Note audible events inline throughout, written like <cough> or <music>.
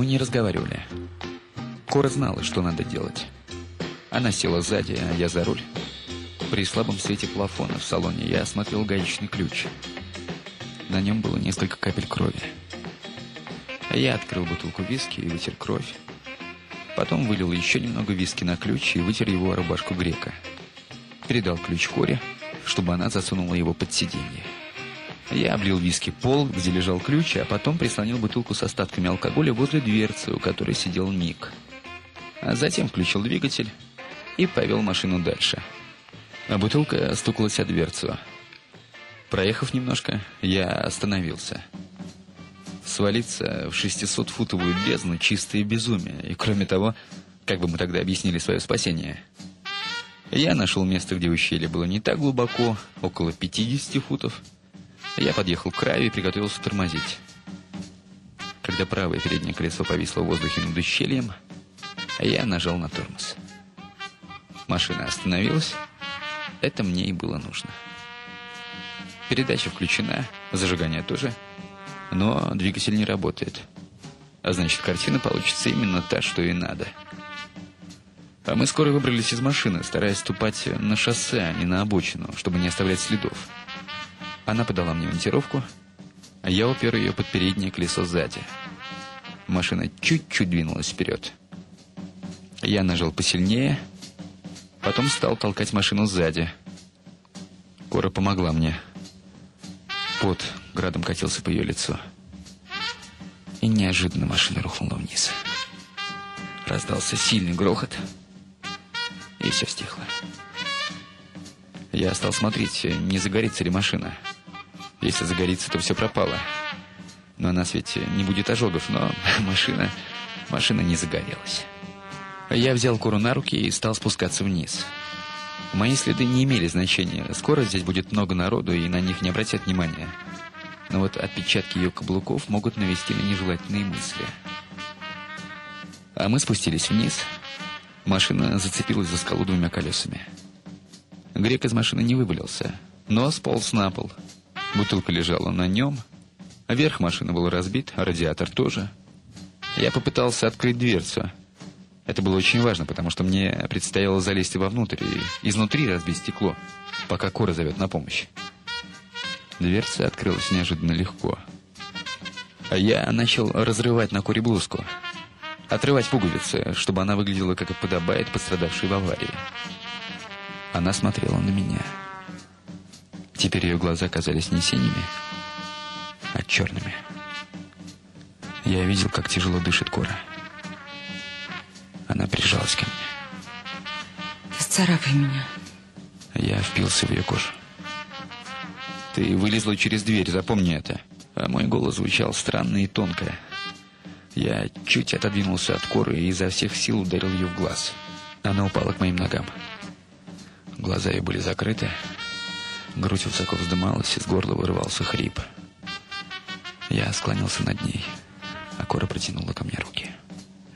Мы не разговаривали. Кора знала, что надо делать. Она села сзади, а я за руль. При слабом свете плафона в салоне я осмотрел гаечный ключ. На нем было несколько капель крови. Я открыл бутылку виски и вытер кровь. Потом вылил еще немного виски на ключ и вытер его рубашку грека. Передал ключ Коре, чтобы она засунула его под сиденье. Я облил виски пол, где лежал ключ, а потом прислонил бутылку с остатками алкоголя возле дверцы, у которой сидел Ник. А затем включил двигатель и повел машину дальше. А бутылка стукалась о дверцу. Проехав немножко, я остановился. Свалиться в 600-футовую бездну — чистое безумие. И кроме того, как бы мы тогда объяснили свое спасение? Я нашел место, где ущелье было не так глубоко, около 50 футов. Я подъехал к краю и приготовился тормозить. Когда правое переднее колесо повисло в воздухе над ущельем, я нажал на тормоз. Машина остановилась. Это мне и было нужно. Передача включена, зажигание тоже, но двигатель не работает. А значит, картина получится именно та, что и надо. А мы скоро выбрались из машины, стараясь ступать на шоссе, а не на обочину, чтобы не оставлять следов. Она подала мне монтировку, а я упер ее под переднее колесо сзади. Машина чуть-чуть двинулась вперед. Я нажал посильнее, потом стал толкать машину сзади. Кора помогла мне. Пот градом катился по ее лицу. И неожиданно машина рухнула вниз. Раздался сильный грохот, и все стихло. Я стал смотреть, не загорится ли машина. Если загорится, то все пропало. Но на свете не будет ожогов, но <laughs> машина, машина не загорелась. Я взял Кору на руки и стал спускаться вниз. Мои следы не имели значения. Скоро здесь будет много народу, и на них не обратят внимания. Но вот отпечатки ее каблуков могут навести на нежелательные мысли. А мы спустились вниз. Машина зацепилась за скалу двумя колесами. Грек из машины не вывалился, но сполз на пол – Бутылка лежала на нем, а верх машины был разбит, а радиатор тоже. Я попытался открыть дверцу. Это было очень важно, потому что мне предстояло залезть вовнутрь и изнутри разбить стекло, пока Кора зовет на помощь. Дверца открылась неожиданно легко. А я начал разрывать на Коре блузку. Отрывать пуговицы, чтобы она выглядела, как и подобает пострадавшей в аварии. Она смотрела на меня. Теперь ее глаза казались не синими, а черными. Я видел, как тяжело дышит Кора. Она прижалась ко мне. Сцарапай меня. Я впился в ее кожу. Ты вылезла через дверь, запомни это. А мой голос звучал странно и тонко. Я чуть отодвинулся от коры и изо всех сил ударил ее в глаз. Она упала к моим ногам. Глаза ее были закрыты, Грудь высоко вздымалась, из горла вырывался хрип. Я склонился над ней, а Кора протянула ко мне руки.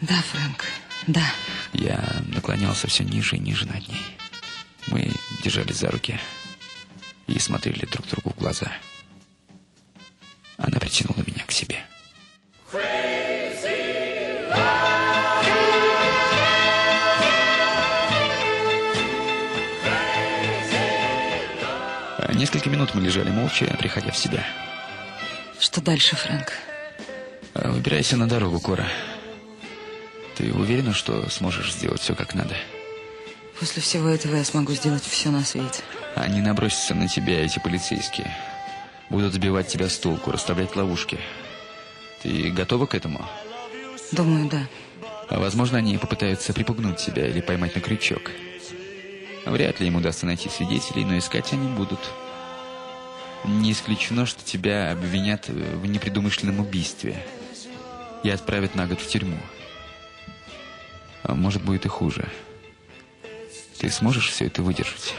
Да, Фрэнк, да. Я наклонялся все ниже и ниже над ней. Мы держались за руки и смотрели друг другу в глаза. Она притянула меня к себе. Несколько минут мы лежали молча, приходя в себя. Что дальше, Фрэнк? А, выбирайся на дорогу, Кора. Ты уверена, что сможешь сделать все как надо? После всего этого я смогу сделать все на свете. Они набросятся на тебя, эти полицейские. Будут сбивать тебя с толку, расставлять ловушки. Ты готова к этому? Думаю, да. А возможно, они попытаются припугнуть тебя или поймать на крючок. Вряд ли им удастся найти свидетелей, но искать они будут. Не исключено, что тебя обвинят в непредумышленном убийстве и отправят на год в тюрьму. А может, будет и хуже. Ты сможешь все это выдержать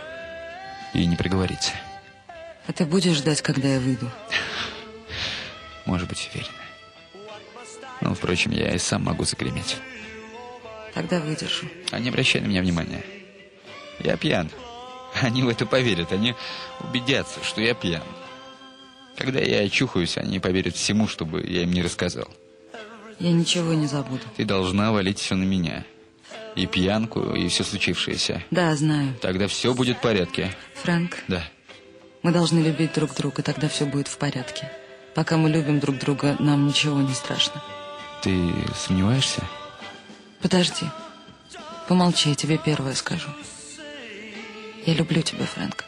и не приговориться? А ты будешь ждать, когда я выйду? Может быть, уверена. Но, впрочем, я и сам могу загреметь. Тогда выдержу. А не обращай на меня внимания. Я пьян. Они в это поверят, они убедятся, что я пьян. Когда я очухаюсь, они поверят всему, чтобы я им не рассказал. Я ничего не забуду. Ты должна валить все на меня. И пьянку, и все случившееся. Да, знаю. Тогда все будет в порядке. Фрэнк, Да. мы должны любить друг друга, тогда все будет в порядке. Пока мы любим друг друга, нам ничего не страшно. Ты сомневаешься? Подожди. Помолчи, я тебе первое скажу. Я люблю тебя, Фрэнк.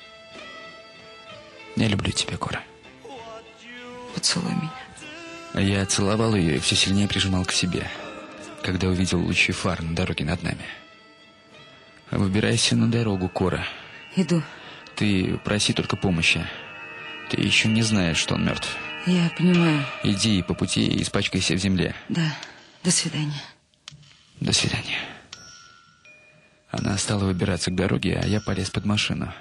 Я люблю тебя, Кора. Поцелуй меня. Я целовал ее и все сильнее прижимал к себе, когда увидел лучи фар на дороге над нами. Выбирайся на дорогу, Кора. Иду. Ты проси только помощи. Ты еще не знаешь, что он мертв. Я понимаю. Иди по пути и испачкайся в земле. Да. До свидания. До свидания. Она стала выбираться к дороге, а я полез под машину.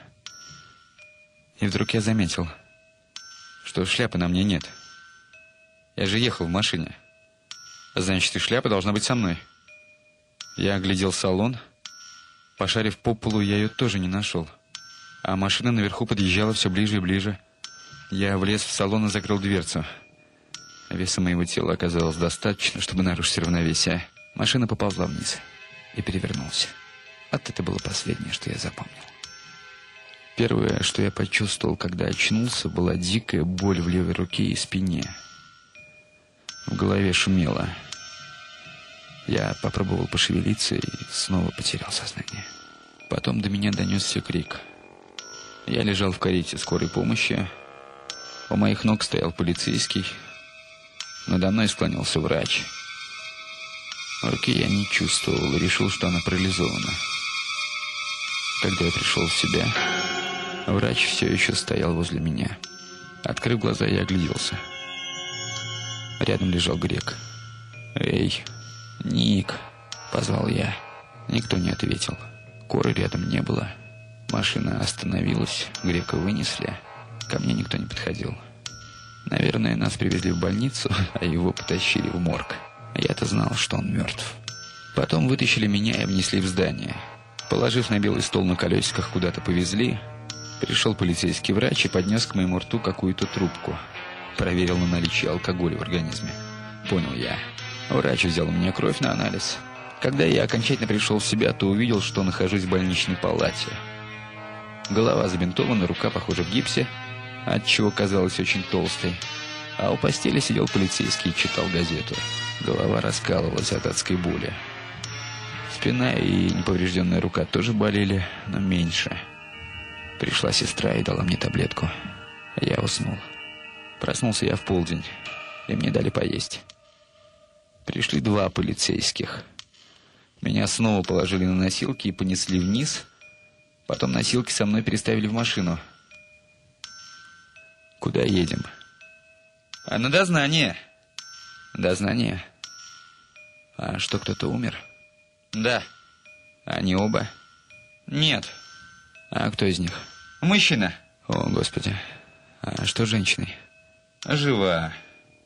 И вдруг я заметил, что шляпы на мне нет. Я же ехал в машине. Значит, и шляпа должна быть со мной. Я оглядел салон. Пошарив по полу, я ее тоже не нашел. А машина наверху подъезжала все ближе и ближе. Я влез в салон и закрыл дверцу. Веса моего тела оказалось достаточно, чтобы нарушить равновесие. Машина поползла вниз и перевернулась. Вот это было последнее, что я запомнил. Первое, что я почувствовал, когда очнулся, была дикая боль в левой руке и спине. В голове шумело. Я попробовал пошевелиться и снова потерял сознание. Потом до меня донесся крик. Я лежал в карете скорой помощи. У моих ног стоял полицейский. Надо мной склонился врач. Руки я не чувствовал решил, что она парализована. Когда я пришел в себя, врач все еще стоял возле меня. Открыв глаза, я огляделся. Рядом лежал грек. «Эй, Ник!» — позвал я. Никто не ответил. Коры рядом не было. Машина остановилась, грека вынесли. Ко мне никто не подходил. Наверное, нас привезли в больницу, <laughs> а его потащили в морг. Я-то знал, что он мертв. Потом вытащили меня и внесли в здание. Положив на белый стол на колесиках, куда-то повезли. Пришел полицейский врач и поднес к моему рту какую-то трубку. Проверил на наличие алкоголя в организме. Понял я. Врач взял у меня кровь на анализ. Когда я окончательно пришел в себя, то увидел, что нахожусь в больничной палате. Голова забинтована, рука, похоже, в гипсе, отчего казалась очень толстой. А у постели сидел полицейский и читал газету. Голова раскалывалась от адской боли. Спина и неповрежденная рука тоже болели, но меньше. Пришла сестра и дала мне таблетку. Я уснул. Проснулся я в полдень, и мне дали поесть. Пришли два полицейских. Меня снова положили на носилки и понесли вниз. Потом носилки со мной переставили в машину. Куда едем? А на дознание. Дознание? А что, кто-то умер? Да. Они оба? Нет. А кто из них? Мужчина. О, Господи. А что с женщиной? Жива.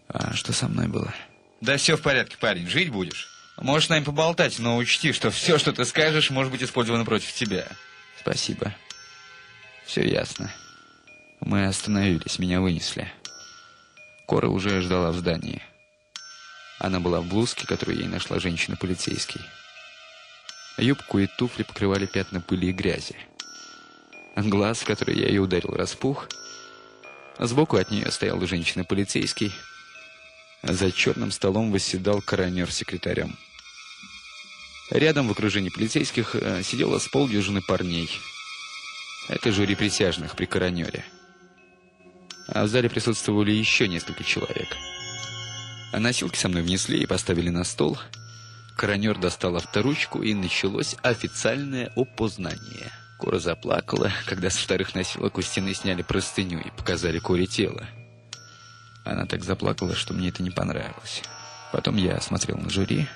А что со мной было? Да все в порядке, парень. Жить будешь. Можешь с нами поболтать, но учти, что все, что ты скажешь, может быть использовано против тебя. Спасибо. Все ясно. Мы остановились, меня вынесли. Кора уже ждала в здании. Она была в блузке, которую ей нашла женщина-полицейский. Юбку и туфли покрывали пятна пыли и грязи. Глаз, в который я ее ударил, распух. Сбоку от нее стояла женщина-полицейский. За черным столом восседал коронер секретарем. Рядом в окружении полицейских э, сидело с полдюжины парней. Это жюри присяжных при коронере. А в зале присутствовали еще несколько человек. А носилки со мной внесли и поставили на стол. Коронер достал авторучку, и началось официальное опознание. Кора заплакала, когда со вторых носилок у стены сняли простыню и показали Коре тело. Она так заплакала, что мне это не понравилось. Потом я смотрел на жюри,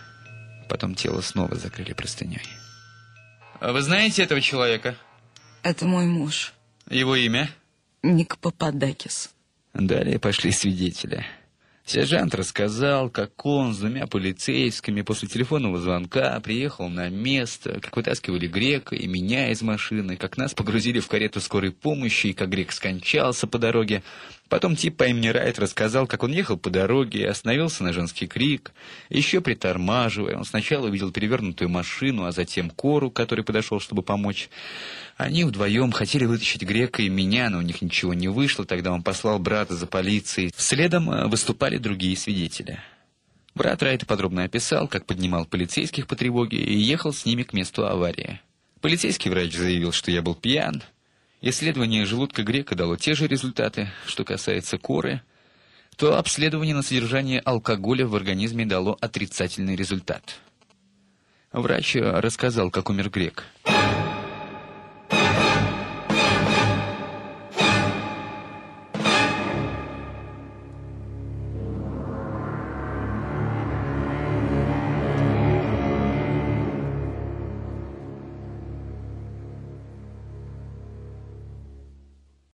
потом тело снова закрыли простыней. А вы знаете этого человека? Это мой муж. Его имя? Ник Пападакис. Далее пошли свидетели. Сержант рассказал, как он с двумя полицейскими после телефонного звонка приехал на место, как вытаскивали грека и меня из машины, как нас погрузили в карету скорой помощи, и как грек скончался по дороге. Потом тип по имени Райт рассказал, как он ехал по дороге и остановился на женский крик, еще притормаживая. Он сначала увидел перевернутую машину, а затем Кору, который подошел, чтобы помочь. Они вдвоем хотели вытащить Грека и меня, но у них ничего не вышло. Тогда он послал брата за полицией. Следом э, выступали другие свидетели. Брат Райта подробно описал, как поднимал полицейских по тревоге и ехал с ними к месту аварии. Полицейский врач заявил, что я был пьян, Исследование желудка грека дало те же результаты. Что касается коры, то обследование на содержание алкоголя в организме дало отрицательный результат. Врач рассказал, как умер грек.